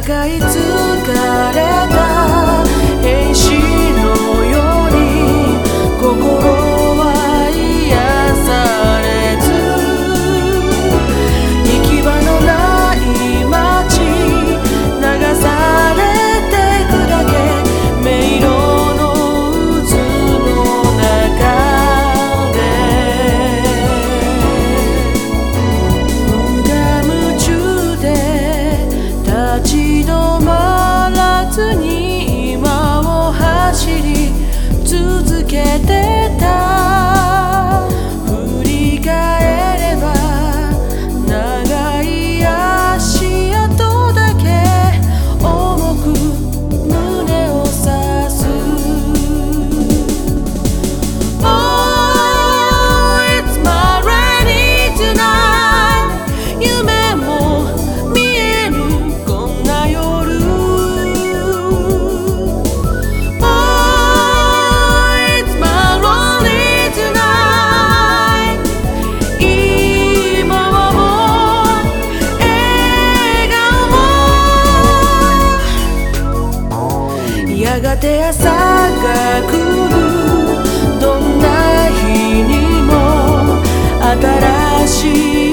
互い疲れたやがて朝が来る。どんな日にも新しい